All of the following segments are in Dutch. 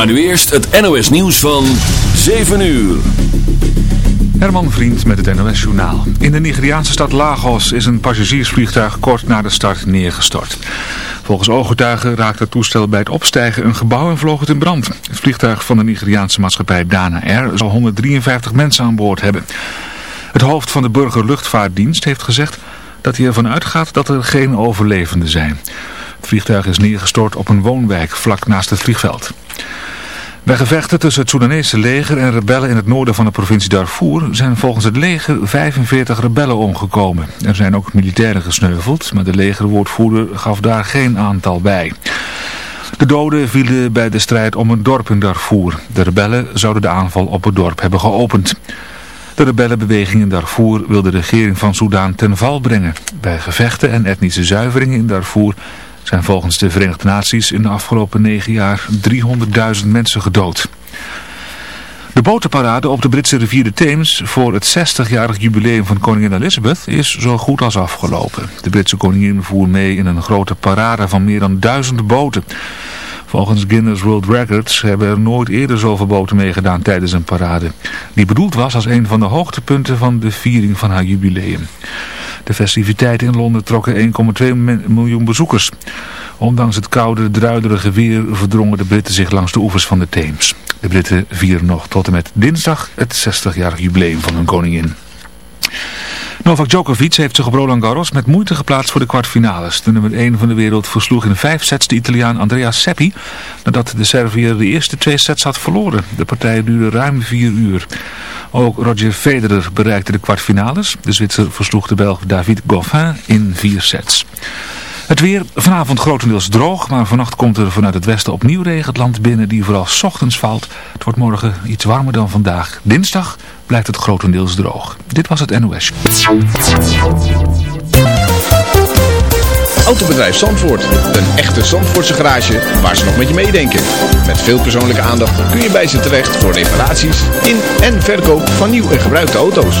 Maar nu eerst het NOS nieuws van 7 uur. Herman Vriend met het NOS Journaal. In de Nigeriaanse stad Lagos is een passagiersvliegtuig kort na de start neergestort. Volgens ooggetuigen raakte het toestel bij het opstijgen een gebouw en vloog het in brand. Het vliegtuig van de Nigeriaanse maatschappij Dana Air zal 153 mensen aan boord hebben. Het hoofd van de burgerluchtvaartdienst heeft gezegd dat hij ervan uitgaat dat er geen overlevenden zijn. Vliegtuig is neergestort op een woonwijk vlak naast het vliegveld. Bij gevechten tussen het Soedanese leger en rebellen in het noorden van de provincie Darfur zijn volgens het leger 45 rebellen omgekomen. Er zijn ook militairen gesneuveld, maar de legerwoordvoerder gaf daar geen aantal bij. De doden vielen bij de strijd om een dorp in Darfur. De rebellen zouden de aanval op het dorp hebben geopend. De rebellenbeweging in Darfur wil de regering van Soedan ten val brengen. Bij gevechten en etnische zuiveringen in Darfur zijn volgens de Verenigde Naties in de afgelopen negen jaar 300.000 mensen gedood. De botenparade op de Britse rivier de Theems voor het 60-jarig jubileum van koningin Elizabeth is zo goed als afgelopen. De Britse koningin voer mee in een grote parade van meer dan duizend boten. Volgens Guinness World Records hebben er nooit eerder zoveel boten meegedaan tijdens een parade. Die bedoeld was als een van de hoogtepunten van de viering van haar jubileum. De festiviteiten in Londen trokken 1,2 miljoen bezoekers. Ondanks het koude, druiderige weer verdrongen de Britten zich langs de oevers van de Theems. De Britten vieren nog tot en met dinsdag het 60-jarig jubileum van hun koningin. Novak Djokovic heeft zich op Roland Garros met moeite geplaatst voor de kwartfinales. De nummer 1 van de wereld versloeg in vijf sets de Italiaan Andrea Seppi, nadat de Serviër de eerste twee sets had verloren. De partij duurde ruim vier uur. Ook Roger Federer bereikte de kwartfinales. De Zwitser versloeg de Belg David Goffin in vier sets. Het weer vanavond grotendeels droog, maar vannacht komt er vanuit het westen opnieuw regen het land binnen die vooral ochtends valt. Het wordt morgen iets warmer dan vandaag. Dinsdag blijft het grotendeels droog. Dit was het NOS. Autobedrijf Zandvoort. Een echte Zandvoortse garage waar ze nog met je meedenken. Met veel persoonlijke aandacht kun je bij ze terecht voor reparaties in en verkoop van nieuw en gebruikte auto's.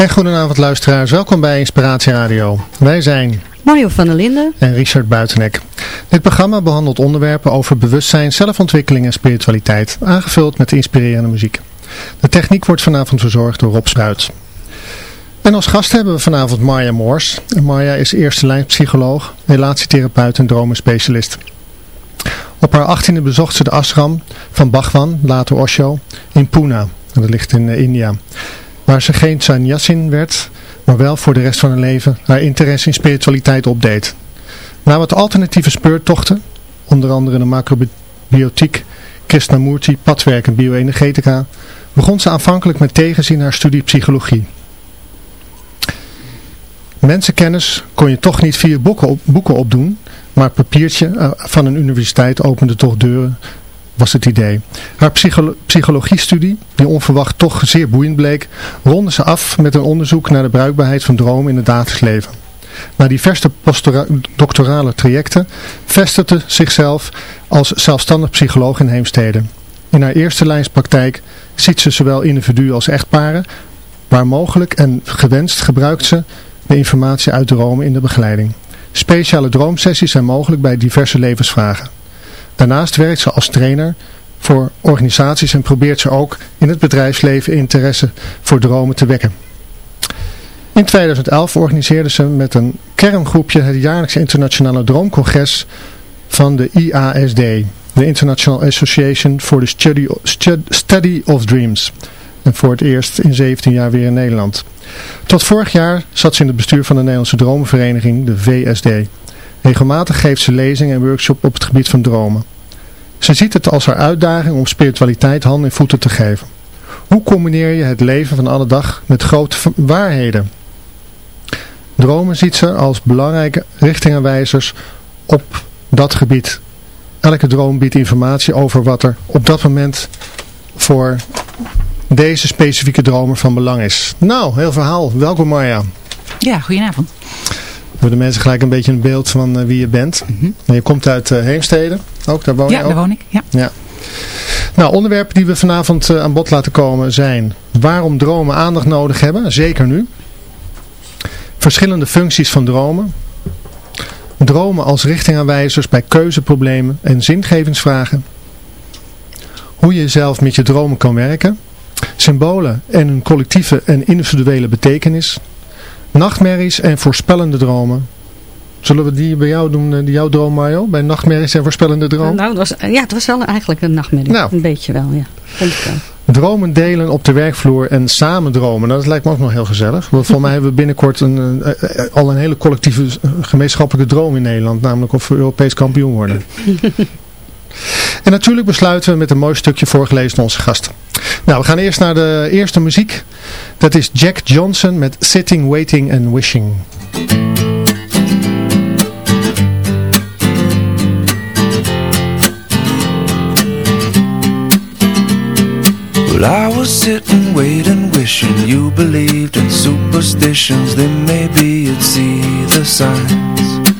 En goedenavond luisteraars, welkom bij Inspiratie Radio. Wij zijn Mario van der Linden en Richard Buitenek. Dit programma behandelt onderwerpen over bewustzijn, zelfontwikkeling en spiritualiteit, aangevuld met inspirerende muziek. De techniek wordt vanavond verzorgd door Rob Spruit. En als gast hebben we vanavond Marja Moors. En Marja is eerste lijnpsycholoog, relatietherapeut en dromenspecialist. Op haar achttiende bezocht ze de ashram van Bhagwan, later Osho, in Pune. Dat ligt in eh, India. Waar ze geen sannyasin werd, maar wel voor de rest van haar leven haar interesse in spiritualiteit opdeed. Na wat alternatieve speurtochten, onder andere de macrobiotiek, Krishnamurti, padwerk en bioenergetica, begon ze aanvankelijk met tegenzin haar studie psychologie. Mensenkennis kon je toch niet via boeken, boeken opdoen, maar papiertje eh, van een universiteit opende toch deuren, was het idee. Haar psycholo psychologiestudie, die onverwacht toch zeer boeiend bleek, ronde ze af met een onderzoek naar de bruikbaarheid van dromen in het dagelijks leven. Na diverse doctorale trajecten vestigde zichzelf als zelfstandig psycholoog in Heemstede. In haar eerste lijnspraktijk ziet ze zowel individuen als echtparen, waar mogelijk en gewenst gebruikt ze de informatie uit dromen in de begeleiding. Speciale droomsessies zijn mogelijk bij diverse levensvragen. Daarnaast werkt ze als trainer voor organisaties en probeert ze ook in het bedrijfsleven interesse voor dromen te wekken. In 2011 organiseerde ze met een kerngroepje het jaarlijkse internationale droomcongres van de IASD, de International Association for the Study, of Dreams. En voor het eerst in 17 jaar weer in Nederland. Tot vorig jaar zat ze in het bestuur van de Nederlandse Dromenvereniging, de VSD. Regelmatig geeft ze lezingen en workshops op het gebied van dromen. Ze ziet het als haar uitdaging om spiritualiteit hand en voeten te geven. Hoe combineer je het leven van alle dag met grote waarheden? Dromen ziet ze als belangrijke richtingenwijzers op dat gebied. Elke droom biedt informatie over wat er op dat moment voor deze specifieke dromer van belang is. Nou, heel verhaal. Welkom Marja. Ja, goedenavond. Voor de mensen gelijk een beetje een beeld van uh, wie je bent. Mhm. Je komt uit uh, Heemstede, ook daar woon je Ja, ook? daar woon ik. Ja. Ja. Nou, onderwerpen die we vanavond uh, aan bod laten komen zijn waarom dromen aandacht nodig hebben, zeker nu. Verschillende functies van dromen. Dromen als richtingaanwijzers bij keuzeproblemen en zingevingsvragen. Hoe je zelf met je dromen kan werken. Symbolen en hun collectieve en individuele betekenis. Nachtmerries en voorspellende dromen. Zullen we die bij jou doen, die jouw droom Mario? Bij nachtmerries en voorspellende dromen? Nou, het was, ja, het was wel eigenlijk een nachtmerrie. Nou. Een beetje wel, ja. Vond ik wel. Dromen delen op de werkvloer en samen dromen. Nou, dat lijkt me ook nog heel gezellig. Want voor mij hebben we binnenkort een, eh, eh, al een hele collectieve eh, gemeenschappelijke droom in Nederland. Namelijk of we Europees kampioen worden. en natuurlijk besluiten we met een mooi stukje voorgelezen door onze gasten. Nou, we gaan eerst naar de eerste muziek. Dat is Jack Johnson met Sitting, Waiting and Wishing. Well, I was sitting, waiting, wishing you believed in superstitions. Then maybe you'd see the signs.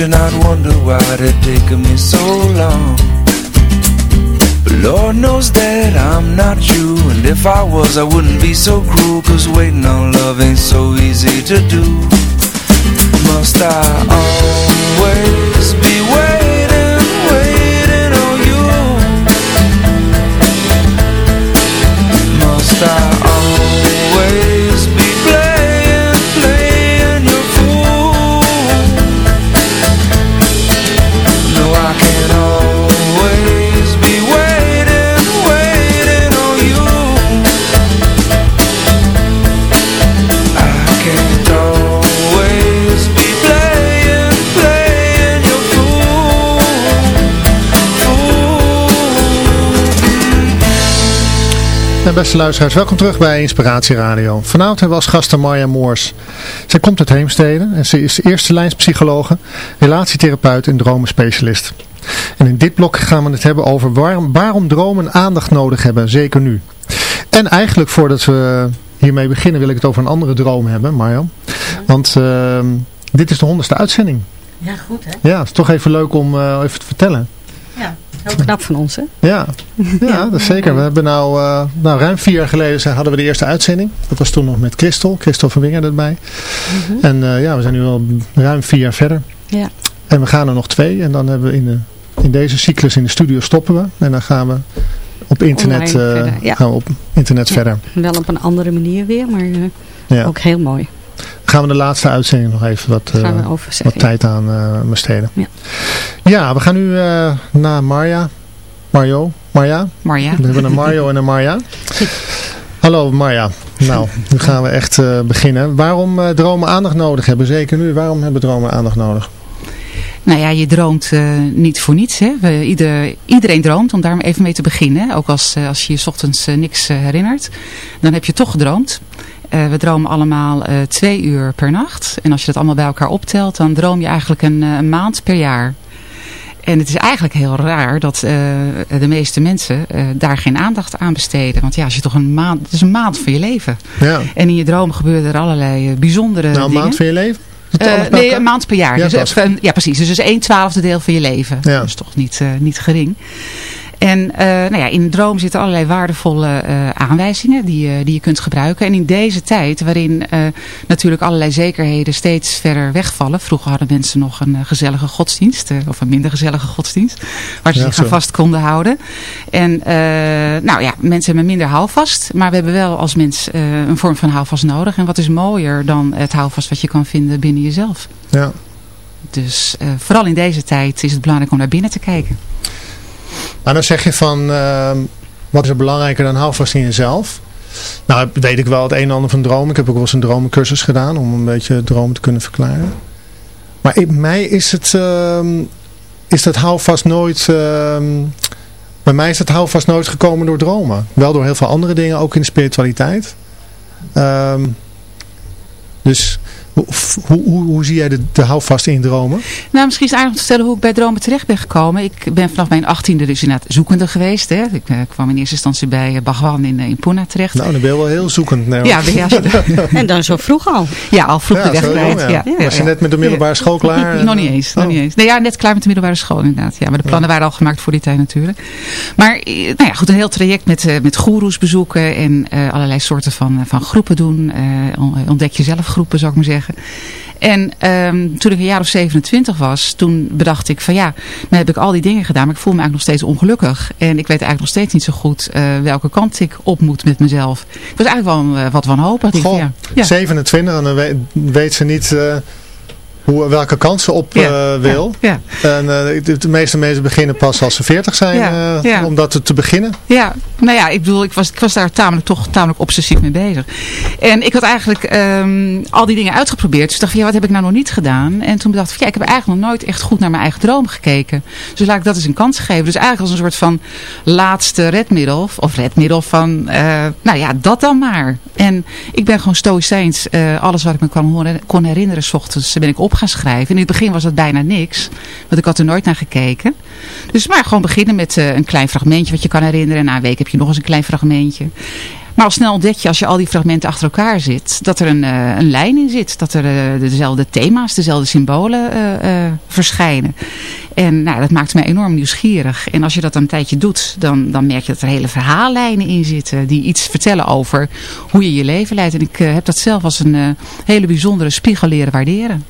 ammunition. I'd wonder why it had taken me so long. But Lord knows that I'm not you, and if I was, I wouldn't be so cruel. Cause waiting on love ain't so easy to do. Must I always beste luisteraars, welkom terug bij Inspiratie Radio. Vanavond hebben we als gasten Marja Moors. Zij komt uit Heemstede en ze is eerste lijnspsychologe, relatietherapeut en dromenspecialist. En in dit blok gaan we het hebben over waarom, waarom dromen aandacht nodig hebben, zeker nu. En eigenlijk voordat we hiermee beginnen wil ik het over een andere droom hebben, Marja. Want ehm, dit is de honderdste uitzending. Ja, goed hè? Ja, het is toch even leuk om eh, even te vertellen. Heel knap van ons hè? Ja, ja dat is zeker. We hebben nou, eh, nou ruim vier jaar geleden zijn- hadden we de eerste uitzending. Dat was toen nog met Christel, Christel van Winger erbij. En eh, ja, we zijn nu al ruim vier jaar verder. Ja. En we gaan er nog twee. En dan hebben we in, de, in deze cyclus in de studio stoppen we. En dan gaan we op internet, eh, ja. gaan we op internet verder. Wel op een andere manier weer, maar ook heel mooi. Gaan we de laatste uitzending nog even wat, eh, wat tijd aan eh besteden. Ja. ja, we gaan nu eh, naar Marja. Mario, Marja. Marja. We hebben een Mario en een Marja. Hallo Marja. Nou, nu gaan we echt beginnen. Waarom dromen aandacht nodig hebben? Zeker nu. Waarom hebben dromen aandacht nodig? Nou ja, je droomt niet voor niets. Hè? We, ieder, iedereen droomt, om daar even mee te beginnen. Ook als, als je je 's ochtends niks herinnert. Dan heb je toch gedroomd. Eh, we dromen allemaal eh, twee uur per nacht. En als je dat allemaal bij elkaar optelt, dan droom je eigenlijk een, eh, een maand per jaar. En het is eigenlijk heel raar dat de meeste mensen daar geen aandacht aan besteden. Want ja, als je toch een maand, het is een maand van je leven. Ja. En in je dromen gebeuren er allerlei eh, bijzondere Nou, een dingen. maand van je leven? Nee, een maand per jaar. Ja, dus, ja, precies. Dus een twaalfde deel van je leven. Ja. Dat is toch niet, niet gering. En eh, nou ja, in de droom zitten allerlei waardevolle eh, aanwijzingen die, je- die je kunt gebruiken. En in deze tijd, waarin eh, natuurlijk allerlei zekerheden steeds verder wegvallen. Vroeger hadden mensen nog een gezellige godsdienst, of een minder gezellige godsdienst, waar ze Ja, zich aan vast konden houden. En nou ja, mensen hebben minder houvast, maar we hebben wel als mens een vorm van houvast nodig. En wat is mooier dan het houvast wat je kan vinden binnen jezelf? Ja. Dus vooral in deze tijd is het belangrijk om naar binnen te kijken. Maar dan zeg je van, ehm, wat is er belangrijker dan houvast in jezelf? Nou, weet ik wel het een en ander van dromen. Ik heb ook wel eens een dromencursus gedaan om een beetje dromen te kunnen verklaren. Maar in mij is het, ehm, is dat houvast nooit, ehm, bij mij is dat houvast nooit gekomen door dromen. Wel door heel veel andere dingen, ook in de spiritualiteit. Dus hoe, hoe, hoe, zie jij de, de houvast in dromen? Nou, misschien is het aardig om te vertellen hoe ik bij dromen terecht ben gekomen. Ik ben vanaf mijn achttiende dus inderdaad zoekende geweest. Hè. Ik eh, kwam in eerste instantie bij eh, Bhagwan in, eh, in Pune terecht. Nou, dan ben je wel heel zoekend. naar. Ja, ja, En dan zo vroeg al. ja, al vroeg Ja, de weg ja. Ja, Was je net met de middelbare school klaar? nog niet eens. Nog Oh. niet eens. Nee, ja, net klaar met de middelbare school inderdaad. Ja, maar de plannen waren al gemaakt voor die tijd natuurlijk. Maar nou ja, goed, een heel traject met, eh, met goeroes bezoeken en eh, allerlei soorten van, van groepen doen. Eh, on- ontdek jezelf groepen, zou ik maar zeggen. En ehm, toen ik een jaar of 27 was, toen bedacht ik van ja, nou heb ik al die dingen gedaan, maar ik voel me eigenlijk nog steeds ongelukkig. En ik weet eigenlijk nog steeds niet zo goed eh, welke kant ik op moet met mezelf. Ik was eigenlijk wel eh, wat wanhopig. Goh, ja, ja. 27 en dan weet, weet ze niet eh, hoe, welke kant ze op Ja, eh, wil. Ja, En eh, de, meeste mensen beginnen pas als ze 40 zijn eh, om dat te, beginnen. Ja, nou ja, ik bedoel, ik was, ik was daar tamelijk, toch tamelijk obsessief mee bezig. En ik had eigenlijk ehm, al die dingen uitgeprobeerd. Dus ik dacht van, ja, wat heb ik nou nog niet gedaan? En toen dacht ik, ja, ik heb eigenlijk nog nooit echt goed naar mijn eigen droom gekeken. Dus laat ik dat eens een kans geven. Dus eigenlijk als een soort van laatste redmiddel, of redmiddel van, nou ja, dat dan maar. En ik ben gewoon stoïcijns, eh, alles wat ik me kon herinneren, s ochtends ben ik op gaan schrijven. In het begin was dat bijna niks, want ik had er nooit naar gekeken. Dus maar gewoon beginnen met eh, een klein fragmentje wat je kan herinneren. Na een week heb je nog eens een klein fragmentje. Maar al snel ontdek je als je al die fragmenten achter elkaar zit, dat er een, eh, een lijn in zit. Dat er eh, dezelfde thema's, dezelfde symbolen eh, eh, verschijnen. En nou, dat maakt mij enorm nieuwsgierig. En als je dat dan een tijdje doet, dan, dan merk je dat er hele verhaallijnen in zitten. Die iets vertellen over hoe je je leven leidt. En ik heb dat zelf als een hele bijzondere spiegel leren waarderen.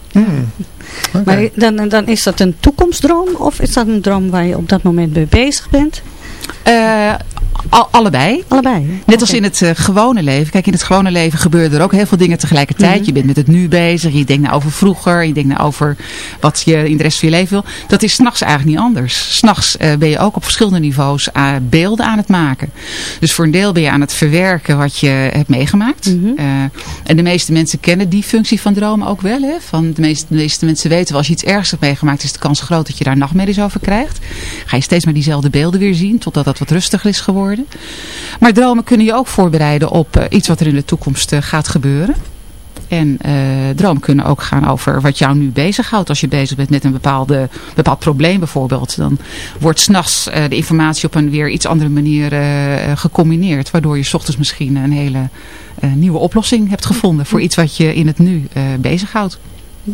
Maar dan, dan is dat een toekomstdroom of is dat een droom waar je op dat moment mee bezig bent? Eh, al- allebei. Allebei. Net als in het eh, gewone leven. Kijk, in het gewone leven gebeuren er ook heel veel dingen tegelijkertijd. Mhm. Je bent met het nu bezig. Je denkt nou over vroeger. Je denkt nou over wat je in de rest van je leven wil. Dat is s'nachts eigenlijk niet anders. S'nachts uh, ben je ook op verschillende niveaus uh, beelden aan het maken. Dus voor een deel ben je aan het verwerken wat je hebt meegemaakt. Mhm. En de meeste mensen kennen die functie van dromen ook wel. Hè? Van de, meeste, de meeste mensen weten wel, als je iets ergs hebt meegemaakt, is de kans groot dat je daar nachtmerries over krijgt. Ga je steeds maar diezelfde beelden weer zien, totdat dat wat rustiger is geworden. Maar dromen kunnen je ook voorbereiden op uh, iets wat er in de toekomst uh, gaat gebeuren. En uh, dromen kunnen ook gaan over wat jou nu bezighoudt. Als je bezig bent met een bepaalde, bepaald probleem bijvoorbeeld. Dan wordt s'nachts de informatie op een weer iets andere manier gecombineerd. Waardoor je s ochtends misschien een hele nieuwe oplossing hebt gevonden. Voor iets wat je in het nu bezighoudt.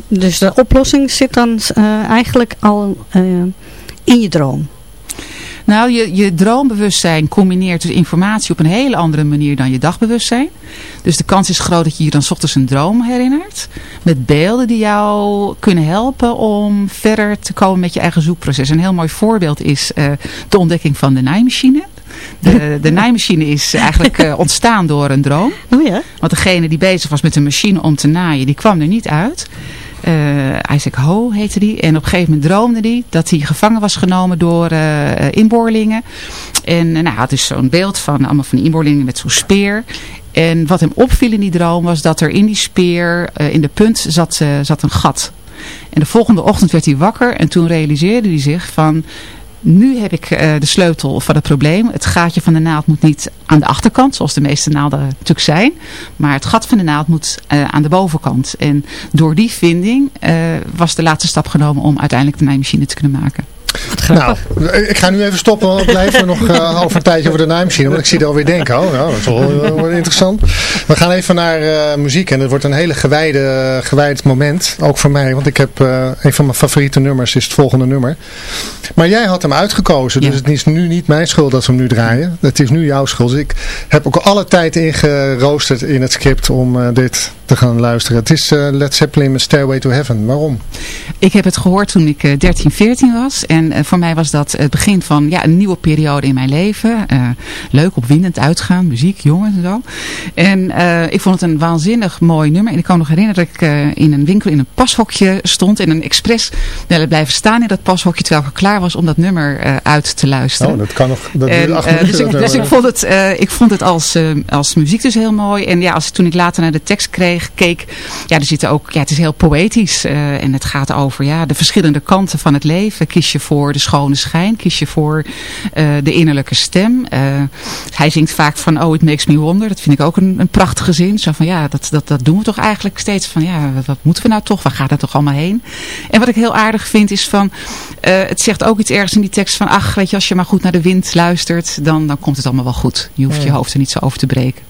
Dus de oplossing zit dan eigenlijk al in je droom? Nou, je, je droombewustzijn combineert dus informatie op een hele andere manier dan je dagbewustzijn. Dus de kans is groot dat je je dan 's ochtends een droom herinnert. Met beelden die jou kunnen helpen om verder te komen met je eigen zoekproces. Een heel mooi voorbeeld is uh, de ontdekking van de naaimachine. De, de naaimachine is eigenlijk uh, ontstaan door een droom. Oh ja? Want degene die bezig was met de machine om te naaien, die kwam er niet uit. Uh, Isaac Ho heette die. En op een gegeven moment droomde hij dat hij gevangen was genomen door uh, inboorlingen. En nou, hij had dus zo'n beeld van allemaal van die inboorlingen met zo'n speer. En wat hem opviel in die droom was dat er in die speer, in de punt, zat, zat een gat. En de volgende ochtend werd hij wakker en toen realiseerde hij zich van... Nu heb ik uh, de sleutel van het probleem. Het gaatje van de naald moet niet aan de achterkant, zoals de meeste naalden natuurlijk zijn. Maar het gat van de naald moet uh, aan de bovenkant. En door die vinding uh, was de laatste stap genomen om uiteindelijk de naaimachine te kunnen maken. Nou, ik ga nu even stoppen, want we blijven nog uh, over een tijdje over de naaimachine. Want ik zie er alweer denken, oh nou, dat is wel, wel interessant. We gaan even naar uh, muziek en het wordt een hele gewijde, gewijd moment. Ook voor mij, want ik heb een van mijn favoriete nummers is het volgende nummer. Maar jij had hem uitgekozen, dus ja. het is nu niet mijn schuld dat we hem nu draaien. Het is nu jouw schuld. Dus ik heb ook alle tijd ingeroosterd in het script om dit te gaan luisteren. Het is Led Zeppelin met Stairway to Heaven. Waarom? Ik heb het gehoord toen ik 13, 14 was en en uh, voor mij was dat het begin van ja, een nieuwe periode in mijn leven. Uh, leuk, opwindend uitgaan, muziek, jongens en zo. En uh, ik vond het een waanzinnig mooi nummer. En ik kan me nog herinneren dat ik in een winkel in een pashokje stond. En een expres blijven staan in dat pashokje terwijl ik klaar was om dat nummer uit te luisteren. Oh, dat kan nog. Dat en, dus ik, dus ik vond het, ik vond het als, als muziek dus heel mooi. En ja, als, toen ik later naar de tekst kreeg, keek, ja, er zitten ook, ja, het is heel poëtisch. en het gaat over ja, de verschillende kanten van het leven. Kies je voor de schone schijn? Kies je voor uh, de innerlijke stem? Uh, hij zingt vaak van, oh, it makes me wonder. Dat vind ik ook een, een prachtige zin. Zo van, ja, dat, dat, dat doen we toch eigenlijk steeds. Van, ja, wat, wat moeten we nou toch? Waar gaat dat toch allemaal heen? En wat ik heel aardig vind is van, uh, het zegt ook iets ergens in die tekst van, ach, weet je, als je maar goed naar de wind luistert, dan, dan komt het allemaal wel goed. Je hoeft je hoofd er niet zo over te breken.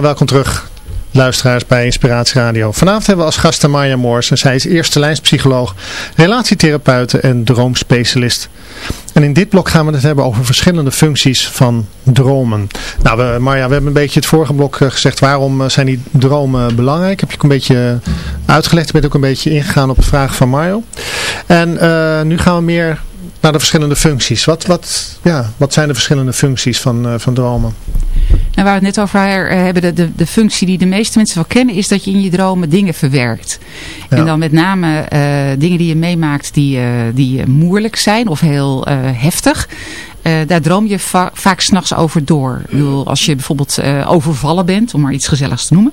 Welkom terug, luisteraars bij Inspiratie Radio. Vanavond hebben we als gast Maya Moors en zij is eerste lijnspsycholoog, relatietherapeute en droomspecialist. En in dit blok gaan we het hebben over verschillende functies van dromen. Nou, Marja, we hebben een beetje het vorige blok eh, gezegd, waarom eh, zijn die dromen belangrijk? Heb je ook een beetje uitgelegd, je bent ook een beetje ingegaan op de vraag van Mario. En uh, nu gaan we meer naar de verschillende functies. Wat, wat, ja, wat zijn de verschillende functies van, uh, van dromen? Nou, waar we het net over hebben, de, de, de functie die de meeste mensen wel kennen, is dat je in je dromen dingen verwerkt. Ja. En dan met name uh, dingen die je meemaakt die, uh, die moeilijk zijn of heel heftig. Uh, daar droom je va vaak s'nachts over door. Als je bijvoorbeeld uh, overvallen bent, om maar iets gezelligs te noemen.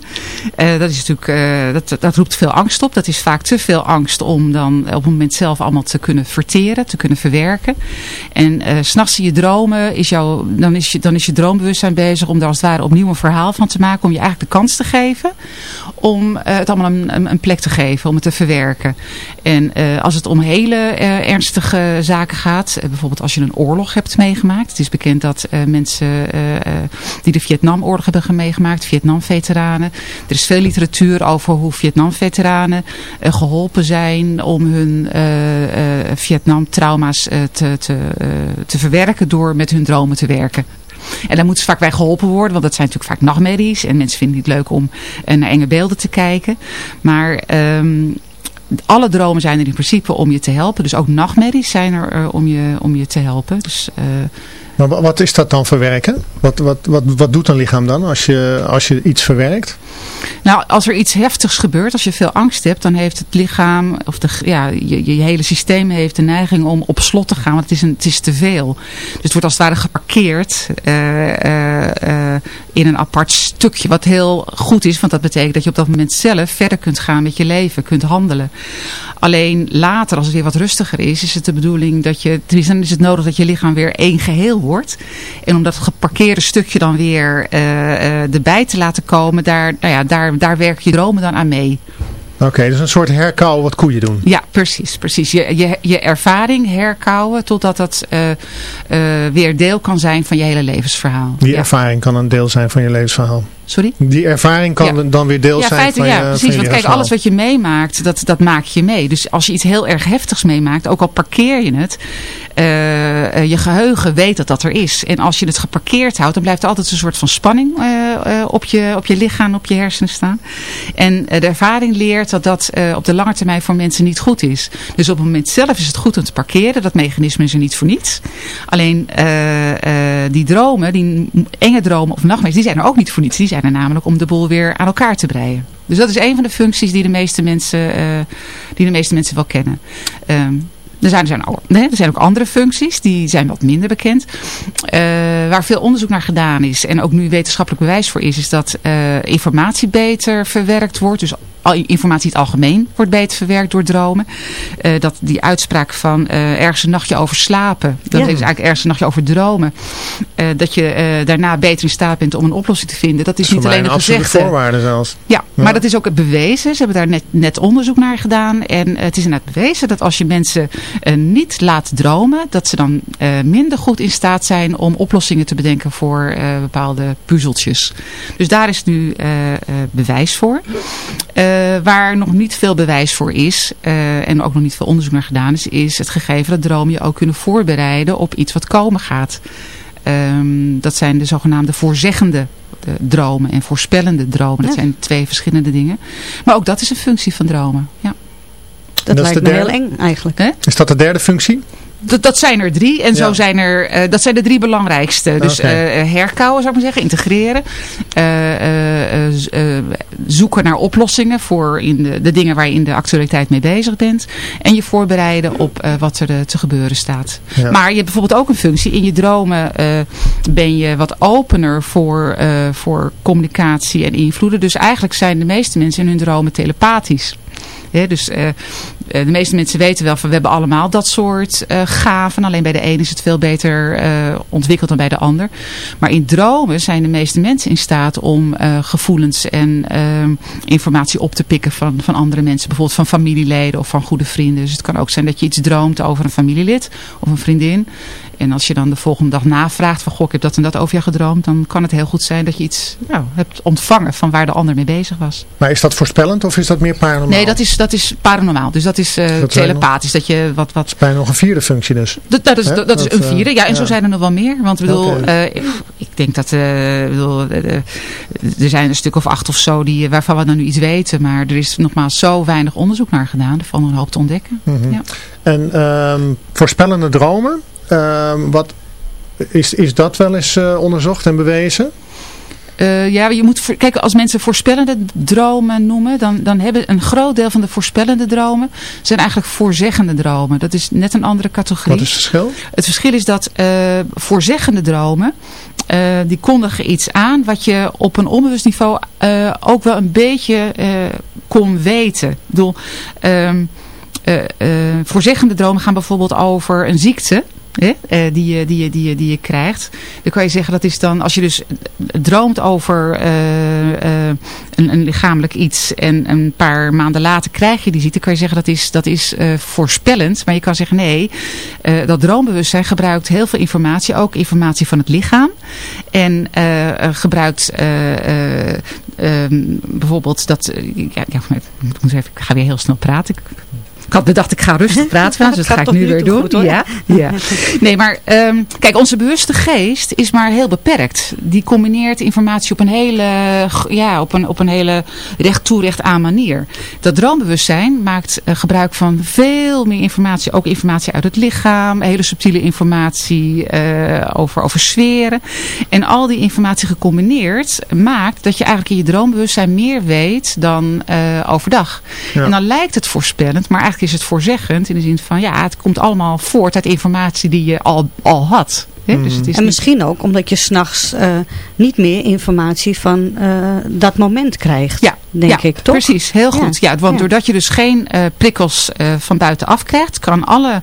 Uh, dat, is natuurlijk, dat, dat roept veel angst op. Dat is vaak te veel angst om dan op het moment zelf allemaal te kunnen verteren, te kunnen verwerken. En s'nachts in je dromen, is jouw, dan, is je, dan is je droombewustzijn bezig om daar als het ware opnieuw een verhaal van te maken. Om je eigenlijk de kans te geven om het allemaal een, een, een, plek te geven, om het te verwerken. En als het om hele ernstige zaken gaat, bijvoorbeeld als je een oorlog hebt meegemaakt. Het is bekend dat uh, mensen uh, die de Vietnamoorlog hebben meegemaakt, Vietnam-veteranen. Er is veel literatuur over hoe Vietnam-veteranen geholpen zijn om hun Vietnam-trauma's te, te, te verwerken door met hun dromen te werken. En daar moeten ze vaak bij geholpen worden, want dat zijn natuurlijk vaak nachtmerries. En mensen vinden het leuk om naar enge beelden te kijken. Maar... Um, alle dromen zijn er in principe om je te helpen. Dus ook nachtmerries zijn er uh, om, je, om je te helpen. Dus, uh, maar wat is dat dan verwerken? Wat, wat, wat, wat doet een lichaam dan als je, als je iets verwerkt? Nou, als er iets heftigs gebeurt, als je veel angst hebt, dan heeft het lichaam, of de, ja, je, je hele systeem heeft de neiging om op slot te gaan, want het is, een, het is te veel. Dus het wordt als het ware geparkeerd uh, uh, in een apart stukje, wat heel goed is, want dat betekent dat je op dat moment zelf verder kunt gaan met je leven, kunt handelen. Alleen later, als het weer wat rustiger is, is het de bedoeling dat je, dan is het nodig dat je lichaam weer één geheel wordt. En om dat geparkeerde stukje dan weer erbij te laten komen, daar, nou ja, daar, daar werk je dromen dan aan mee. Oké, okay, dus een soort herkauwen wat koeien doen. Ja, precies. precies. Je, je, je ervaring herkauwen totdat dat uh, uh, weer deel kan zijn van je hele levensverhaal. Die ja. ervaring kan een deel zijn van je levensverhaal. Sorry? Die ervaring kan ja. dan weer deel ja, zijn feiten, van ja, je precies, van je want kijk, alles wat je meemaakt, dat, dat maak je mee. Dus als je iets heel erg heftigs meemaakt, ook al parkeer je het, uh, je geheugen weet dat dat er is. En als je het geparkeerd houdt, dan blijft er altijd een soort van spanning uh, op, je, op je lichaam, op je hersenen staan. En de ervaring leert dat dat op de lange termijn voor mensen niet goed is. Dus op het moment zelf is het goed om te parkeren. Dat mechanisme is er niet voor niets. Alleen die dromen, die enge dromen of nachtmerries, die zijn er ook niet voor niets. Die zijn namelijk om de boel weer aan elkaar te breien. Dus dat is een van de functies die de meeste mensen, die de meeste mensen wel kennen. Um, er zijn, er, zijn nee, er zijn ook andere functies, die zijn wat minder bekend. Uh, waar veel onderzoek naar gedaan is en ook nu wetenschappelijk bewijs voor is, is dat uh, informatie beter verwerkt wordt. Dus informatie in het algemeen wordt beter verwerkt door dromen. Uh, dat die uitspraak van uh, ergens een nachtje over slapen. Dat ja. is eigenlijk ergens een nachtje over dromen. Uh, dat je daarna beter in staat bent om een oplossing te vinden. Dat is dat niet alleen een gezegde. voorwaarde zelfs. Ja, ja, maar dat is ook bewezen. Ze hebben daar net, net onderzoek naar gedaan. En het is inderdaad bewezen dat als je mensen niet laat dromen. Dat ze dan minder goed in staat zijn om oplossingen te bedenken voor bepaalde puzzeltjes. Dus daar is nu bewijs voor. Uh, waar nog niet veel bewijs voor is, uh, en ook nog niet veel onderzoek naar gedaan is, is het gegeven dat dromen je ook kunnen voorbereiden op iets wat komen gaat. Um, dat zijn de zogenaamde voorzeggende dromen en voorspellende dromen. Dat ja. zijn twee verschillende dingen. Maar ook dat is een functie van dromen. Ja. Dat, dat lijkt me heel eng eigenlijk. Hè? Is dat de derde functie? Dat, dat zijn er drie. En ja. zo zijn er, uh, dat zijn de drie belangrijkste. Dus okay. uh, herkauwen zou ik maar zeggen, integreren. Uh, zoeken naar oplossingen voor in de, de dingen waar je in de actualiteit mee bezig bent. En je voorbereiden op wat er te gebeuren staat. Ja. Maar je hebt bijvoorbeeld ook een functie. In je dromen ben je wat opener voor, voor communicatie en invloeden. Dus eigenlijk zijn de meeste mensen in hun dromen telepathisch. Dus uh, de meeste mensen weten wel van we hebben allemaal dat soort uh, gaven. Alleen bij de een is het veel beter ontwikkeld dan bij de ander. Maar in dromen zijn de meeste mensen in staat om gevoelens en informatie op te pikken van, van andere mensen. Bijvoorbeeld van familieleden of van goede vrienden. Dus het kan ook zijn dat je iets droomt over een familielid of een vriendin. En als je dan de volgende dag navraagt van goh, ik heb dat en dat over jou gedroomd. Dan kan het heel goed zijn dat je iets nou, hebt ontvangen van waar de ander mee bezig was. Maar is dat voorspellend of is dat meer paranormaal? Nee, dat is, dat is paranormaal. Dus dat is uh, Dat telepathisch. Dat je wat... wat... Dat is bijna nog een vierde functie dus. Dat, dat is, dat, dat is een vierde. eh, Ja, en zo zijn er nog wel meer. Want ik bedoel, eh, ik, ik denk dat ik bedoel, er zijn een stuk of acht of zo die, waarvan we dan nu iets weten. Maar er is nogmaals zo weinig onderzoek naar gedaan. Er valt een hoop te ontdekken. Mhm. Ja. En ehm, voorspellende dromen, wat, is, is dat wel eens eh, onderzocht en bewezen? Eh, ja, je moet, voor- kijk, als mensen voorspellende dromen noemen, dan, dan hebben een groot deel van de voorspellende dromen zijn eigenlijk voorzeggende dromen. Dat is net een andere categorie. Wat is het verschil? Het verschil is dat eh, voorzeggende dromen, eh, die kondigen iets aan wat je op een onbewust niveau ook wel een beetje kon weten. Ik bedoel, ehm, eh, eh, voorzeggende dromen gaan bijvoorbeeld over een ziekte. Eh, die, je, die, je, die, je, die je krijgt. Dan kan je zeggen dat is dan, als je dus droomt over eh, eh, een, een lichamelijk iets en een paar maanden later krijg je die ziekte, kan je zeggen dat is, dat is voorspellend. Maar je kan zeggen nee, dat droombewustzijn gebruikt heel veel informatie, ook informatie van het lichaam. En gebruikt eh, eh, ehm, bijvoorbeeld dat, ja, ik, moet even, ik ga weer heel snel praten. Ik had bedacht, ik ga rustig praten dus dat Gaat ga ik nu weer doen. goed, ja, ja. Nee, maar ehm, kijk, onze bewuste geest is maar heel beperkt. Die combineert informatie op een hele, ja, op een, op een hele recht toe, recht aan manier. Dat droombewustzijn maakt eh, gebruik van veel meer informatie. Ook informatie uit het lichaam, hele subtiele informatie eh, over, over sferen. En al die informatie gecombineerd maakt dat je eigenlijk in je droombewustzijn meer weet dan eh, overdag. Ja. En dan lijkt het voorspellend, maar eigenlijk is het voorzeggend in de zin van ja, het komt allemaal voort uit informatie die je al, al had. Hè? Dus het is En niet- misschien ook omdat je s'nachts eh niet meer informatie van eh, dat moment krijgt. Ja, denk ja, ik, toch? precies. Heel goed. Ja, want Ja. doordat je dus geen eh, prikkels eh, van buitenaf krijgt, kan alle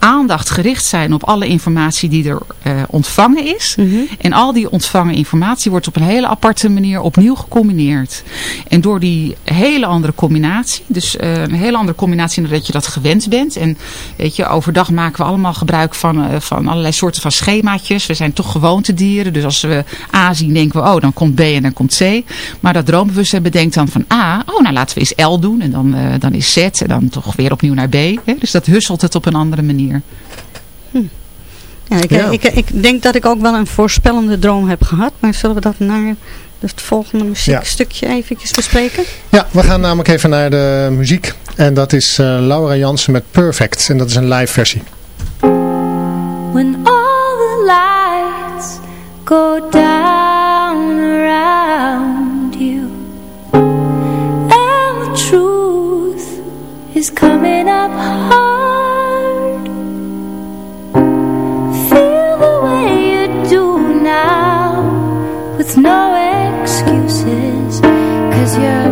aandacht gericht zijn op alle informatie die er eh, ontvangen is. Mhm. En al die ontvangen informatie wordt op een hele aparte manier opnieuw gecombineerd. En door die hele andere combinatie, dus eh, een hele andere combinatie dan dat je dat gewend bent. En weet je, overdag maken we allemaal gebruik van, eh, van allerlei soorten van schemaatjes. We zijn toch gewoontedieren. Dus als we A zien, denken we, oh, dan komt B en dan komt C. Maar dat droombewustzijn bedenkt dan van A, oh, nou laten we eens L doen. En dan, dan is Z en dan toch weer opnieuw naar B. Hè? Dus dat husselt het op een andere manier. Ja, ik, Ja. Ik, ik denk dat ik ook wel een voorspellende droom heb gehad. Maar zullen we dat naar het volgende muziekstukje eventjes bespreken? Ja, we gaan namelijk even naar de muziek. En dat is eh, Laura Jansen met Perfect. En dat is een live versie. When all the lights go down around you And the truth is coming up hard yeah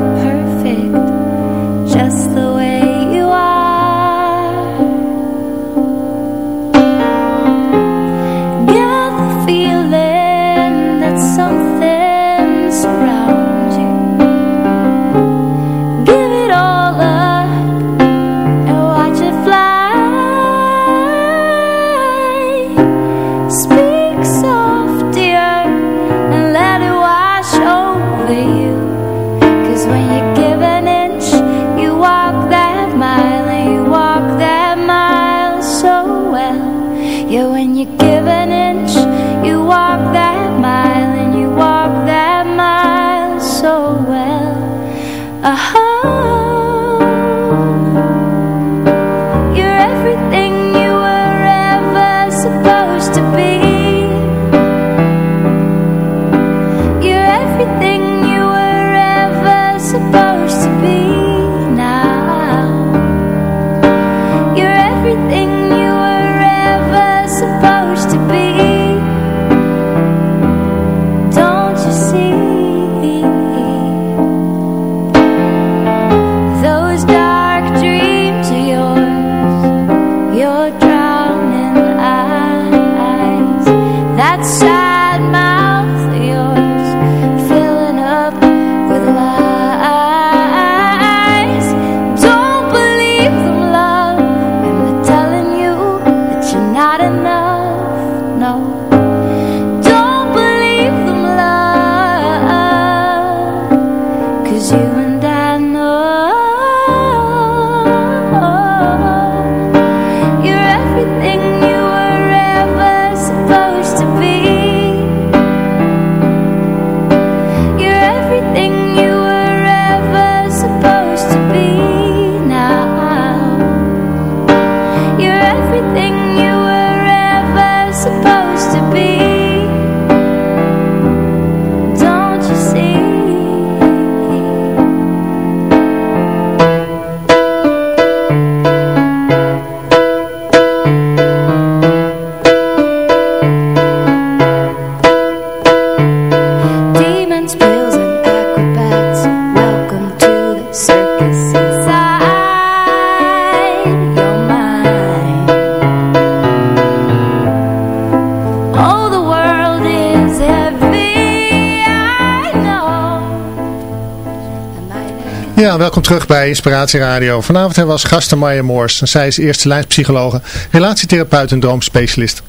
terug bij Inspiratie Radio. Vanavond hebben we als gasten Maya Moors. Zij is eerste lijnspsychologe, relatietherapeut en droomspecialist.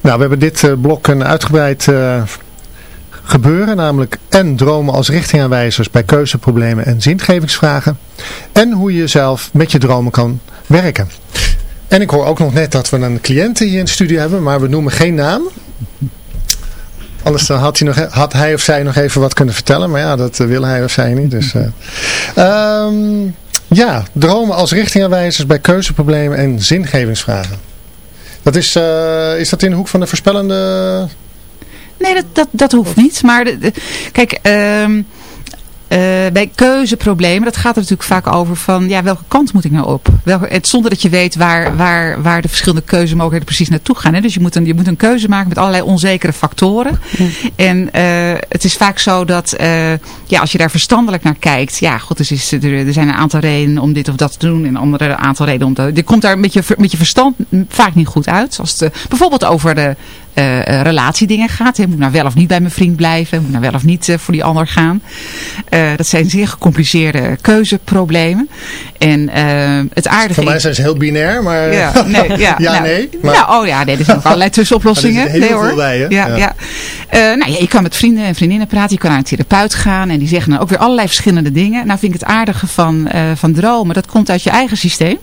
Nou, we hebben dit eh, blok een uitgebreid eh, gebeuren, namelijk en dromen als richtingaanwijzers bij keuzeproblemen en zingevingsvragen. En hoe je zelf met je dromen kan werken. En ik hoor ook nog net dat we een cliënte hier in de studio hebben, maar we noemen geen naam. Anders had, hij nog, had hij of zij nog even wat kunnen vertellen. Maar ja, dat eh, wil hij of zij niet. Dus. Ehm, ja, dromen als richtingaanwijzers bij keuzeproblemen en zingevingsvragen. Dat is, eh, is dat in de hoek van de voorspellende... Nee, dat, dat, dat hoeft niet. Maar kijk, ehm, eh, bij keuzeproblemen, dat gaat er natuurlijk vaak over van, ja, welke kant moet ik nou op? Welke, het, zonder dat je weet waar, waar, waar de verschillende keuzemogelijkheden precies naartoe gaan. Hè? Dus je moet, een, je moet een keuze maken met allerlei onzekere factoren. En eh, het is vaak zo dat, eh, ja, als je daar verstandelijk naar kijkt, ja, god, dus is, er, er zijn een aantal redenen om dit of dat te doen en een andere aantal redenen om dat. Je komt daar met je, met je verstand vaak niet goed uit. Als het bijvoorbeeld over de eh, eh, relatiedingen gaat. Hè. Moet ik nou wel of niet bij mijn vriend blijven? Moet ik nou wel of niet eh, voor die ander gaan? Dat zijn zeer gecompliceerde keuzeproblemen. En het aardige Voor mij zijn ze heel binair, maar... ja, nee, ja, nou, nee. Maar... Nou, oh ja, nee, er zijn ook allerlei tussenoplossingen. Er heel nee, veel hoor. bij, hè? Ja, Ja. ja. Nou ja, je kan met vrienden en vriendinnen praten. Je kan naar een therapeut gaan. En die zeggen dan ook weer allerlei verschillende dingen. Nou vind ik het aardige van, van dromen. Dat komt uit je eigen systeem.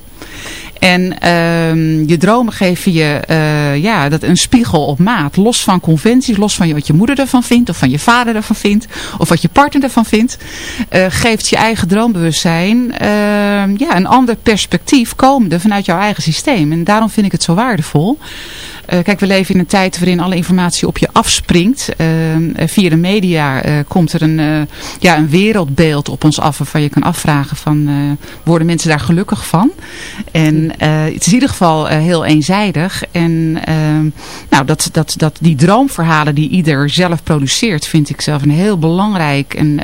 En ehm, je dromen geven je eh, ja, dat een spiegel op maat. Los van conventies, los van wat je moeder ervan vindt. Of van je vader ervan vindt. Of wat je partner ervan vindt. eh, geeft je eigen droombewustzijn ehm, ja, een ander perspectief komende vanuit jouw eigen systeem. En daarom vind ik het zo waardevol. Eh, kijk, we leven in een tijd waarin alle informatie op je afspringt. Ehm, eh, via de media eh, komt er een, ja, een wereldbeeld op ons af waarvan je kan afvragen van, worden mensen daar gelukkig van? En het is in ieder geval heel eenzijdig. En ehm, nou, dat, dat, dat die droomverhalen die ieder zelf produceert, vind ik zelf een heel belangrijk en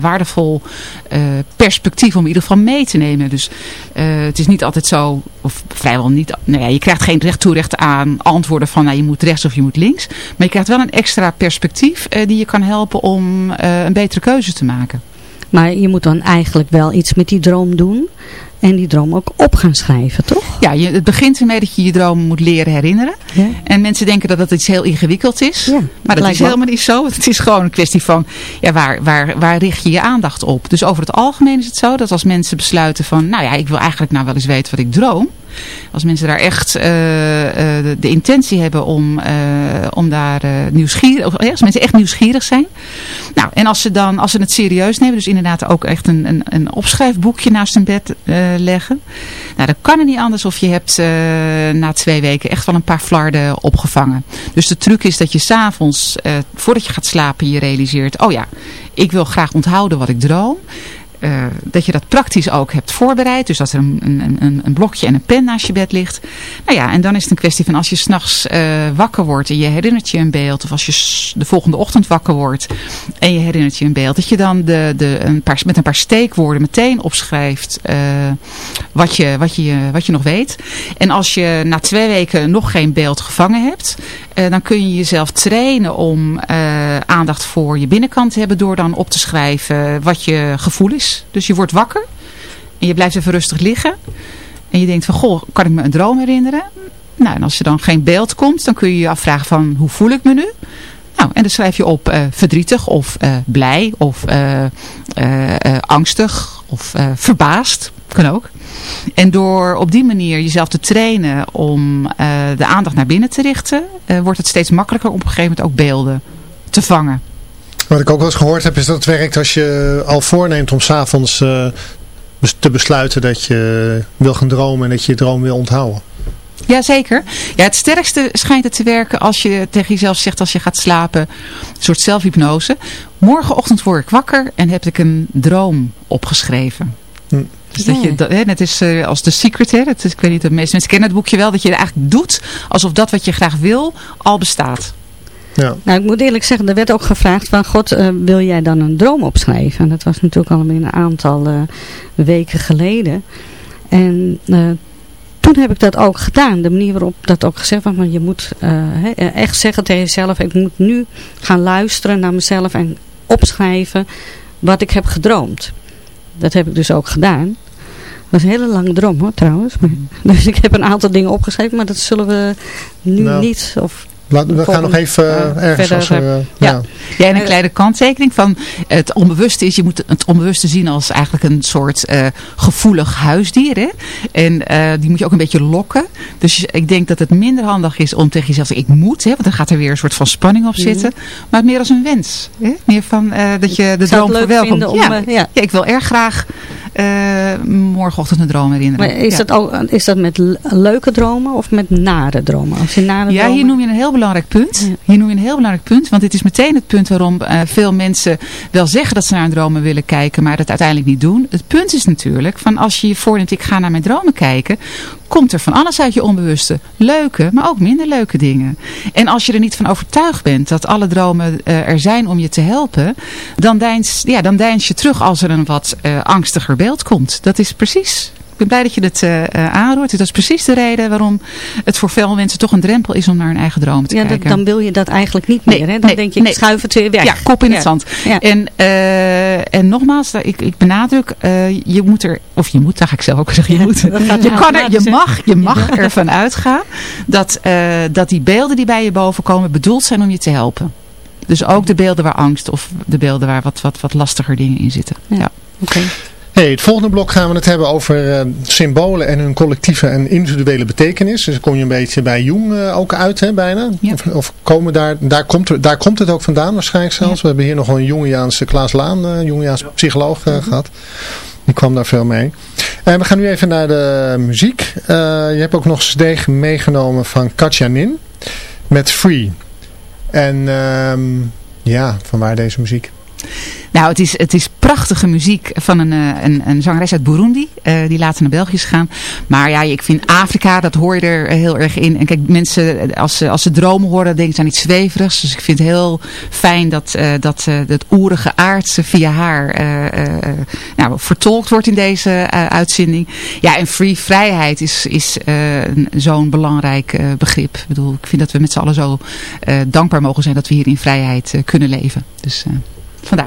waardevol perspectief om in ieder geval mee te nemen. Dus het is niet altijd zo, of vrijwel niet, nou je krijgt geen recht toe recht aan antwoorden van nou, je moet rechts of je moet links. Maar je krijgt wel een extra perspectief eh, die je kan helpen om eh, een betere keuze te maken. Maar je moet dan eigenlijk wel iets met die droom doen. En die droom ook op gaan schrijven, toch? Ja, je, het begint ermee dat je je droom moet leren herinneren. Ja. En mensen denken dat dat iets heel ingewikkeld is. Ja, maar dat is helemaal niet zo. Het is gewoon een kwestie van ja, waar, waar, waar richt je je aandacht op. Dus over het algemeen is het zo dat als mensen besluiten van... nou ja, ik wil eigenlijk nou wel eens weten wat ik droom. Als mensen daar echt eh, eh, de, de intentie hebben om, eh, om daar nieuwsgierig... Of, als mensen echt nieuwsgierig zijn. Nou, en als ze dan als ze het serieus nemen... dus inderdaad ook echt een, een, een opschrijfboekje naast hun bed leggen... Nou, dan kan het niet anders of je hebt eh, na twee weken echt wel een paar flarden opgevangen. Dus de truc is dat je s'avonds, eh voordat je gaat slapen, je realiseert... oh ja, ik wil graag onthouden wat ik droom. Eh, dat je dat praktisch ook hebt voorbereid. Dus dat er een, een, een, blokje en een pen naast je bed ligt. Nou ja, en dan is het een kwestie van als je s'nachts uh, wakker wordt en je herinnert je een beeld. Of als je de volgende ochtend wakker wordt en je herinnert je een beeld. Dat je dan de, de, een paar, met een paar steekwoorden meteen opschrijft uh, wat, je, wat, je, wat je nog weet. En als je na twee weken nog geen beeld gevangen hebt. Dan kun je jezelf trainen om aandacht voor je binnenkant te hebben. Door dan op te schrijven wat je gevoel is. Dus je wordt wakker en je blijft even rustig liggen. En je denkt van, goh, kan ik me een droom herinneren? Nou, en als er dan geen beeld komt, dan kun je je afvragen van, hoe voel ik me nu? Nou, en dan schrijf je op uh, verdrietig of uh, blij of uh, angstig of verbaasd. Kan ook. En door op die manier jezelf te trainen om de aandacht naar binnen te richten, wordt het steeds makkelijker om op een gegeven moment ook beelden te vangen. Wat ik ook wel eens gehoord heb is dat het werkt als je al voorneemt om s'avonds uh, te besluiten dat je wil gaan dromen en dat je je droom wil onthouden. Jazeker. Ja, het sterkste schijnt het te werken als je tegen jezelf zegt als je gaat slapen. Een soort zelfhypnose. Morgenochtend word ik wakker en heb ik een droom opgeschreven. Hm. Dus dat je, dat, hè, net is uh, als The Secret, hè, dat is, ik weet niet, de meeste mensen kennen het boekje wel, dat je het eigenlijk doet alsof dat wat je graag wil al bestaat. Ja. Nou, ik moet eerlijk zeggen, er werd ook gevraagd van, God, eh, wil jij dan een droom opschrijven? En dat was natuurlijk al een aantal eh, weken geleden. En eh, toen heb ik dat ook gedaan. De manier waarop dat ook gezegd was, want je moet echt zeggen tegen jezelf, ik moet nu gaan luisteren naar mezelf en opschrijven wat ik heb gedroomd. Dat heb ik dus ook gedaan. Dat was een hele lange droom hoor trouwens. Maar, dus ik heb een aantal dingen opgeschreven, maar dat zullen we nu Nou, niet. Of Laat, we gaan nog even eh, ja, ergens verder, als er, eh, eh, ja. ja. Ja, en een kleine kanttekening van het onbewuste is, je moet het onbewuste zien als eigenlijk een soort eh, gevoelig huisdier. Hè? En eh, die moet je ook een beetje lokken. Dus ik denk dat het minder handig is om tegen jezelf te zeggen, ik moet, hè? want dan gaat er weer een soort van spanning op zitten. Maar meer als een wens. Hè? Meer van eh, dat je de droom het leuk verwelkomt. ja. eh, ja. ja, ik wil erg graag eh, morgenochtend een droom herinneren. Maar is, Ja. dat ook, is dat met le- leuke dromen of met nare dromen? Als je nare Ja, dromen... hier noem je een heel belangrijk punt. Hier noem je een heel belangrijk punt. Want dit is meteen het punt waarom eh, veel mensen wel zeggen dat ze naar hun dromen willen kijken, maar dat uiteindelijk niet doen. Het punt is natuurlijk, van als je je voorneemt, ik ga naar mijn dromen kijken, komt er van alles uit je onbewuste. Leuke, maar ook minder leuke dingen. En als je er niet van overtuigd bent dat alle dromen eh, er zijn om je te helpen, dan deins, ja, dan deins je terug als er een wat eh, angstiger beeld komt. Dat is precies... Ik ben blij dat je het eh, eh, aanroert. Dat is precies de reden waarom het voor veel mensen toch een drempel is om naar hun eigen dromen te Ja, dat, kijken. dan wil je dat eigenlijk niet meer. Hè? Dan nee, denk je, nee. ik schuif het weer weg. Ja, kop in Ja. het zand. Ja. En, eh, en nogmaals, ik, ik benadruk, eh, je moet er, of je moet, daar ga ik zelf ook zeggen, je moet. dat Je, kan er, je mag, je mag ervan uitgaan dat, dat die beelden die bij je boven komen bedoeld zijn om je te helpen. Dus ook de beelden waar angst of de beelden waar wat, wat, wat lastiger dingen in zitten. Ja. Oké. Hey, het volgende blok gaan we het hebben over eh, symbolen en hun collectieve en individuele betekenis. Dus dan kom je een beetje bij Jung eh, ook uit, hè, bijna. Ja. Of, of komen daar, daar, komt er, daar komt het ook vandaan waarschijnlijk zelfs. We hebben hier nog een Jungiaanse Klaas Laan, Jungiaanse psycholoog eh, gehad. Die kwam daar veel mee. En we gaan nu even naar de muziek. Je hebt ook nog cd meegenomen van Katja Nin met Free. En ehm, ja, van waar deze muziek? Nou, het is, het is prachtige muziek van een, eh, een, een zangeres uit Burundi. eh, die later naar België is gegaan. Maar ja, ik vind Afrika, dat hoor je er eh, heel erg in. En kijk, mensen, als ze, als ze dromen horen, denken ze aan iets zweverigs. Dus ik vind het heel fijn dat, eh, dat het oerige aardse via haar nou, vertolkt wordt in deze uitzending. Ja, en free vrijheid is, is zo'n belangrijk begrip. Ik bedoel, ik vind dat we met z'n allen zo dankbaar mogen zijn dat we hier in vrijheid kunnen leven. Dus 宋大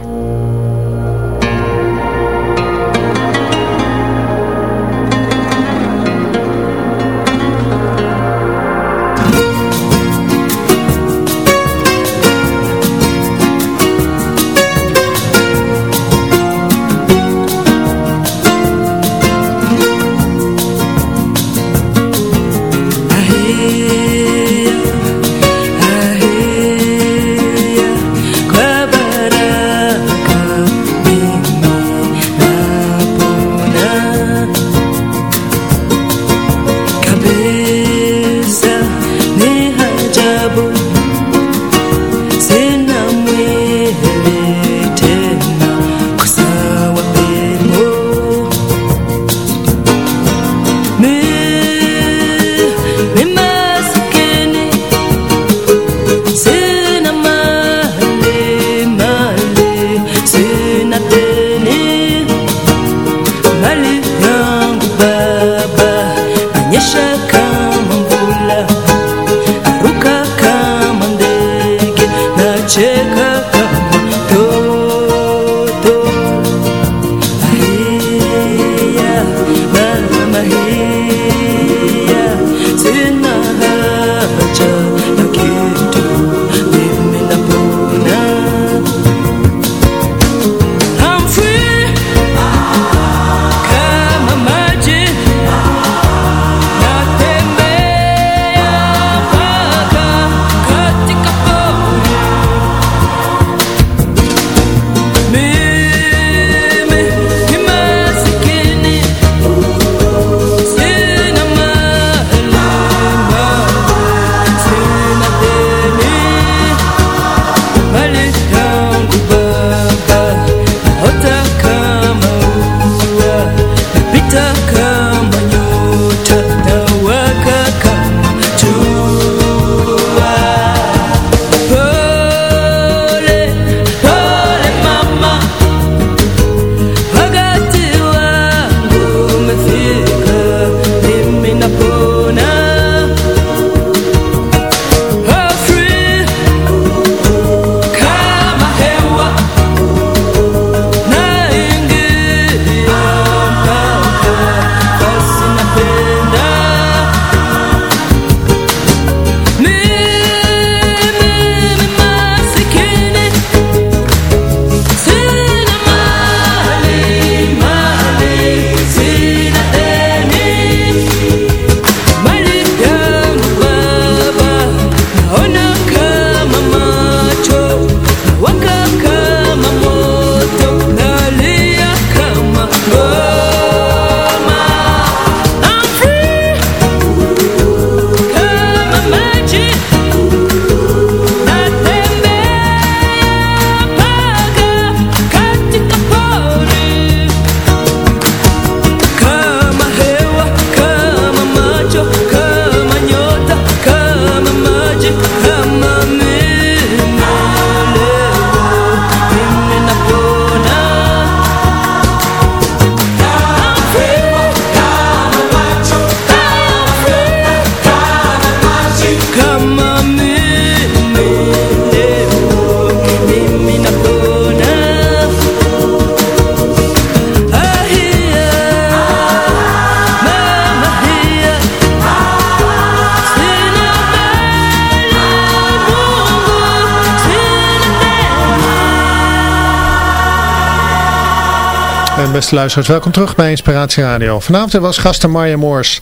beste luisteraars, welkom terug bij Inspiratie Radio. Vanavond was gasten Marja Moors.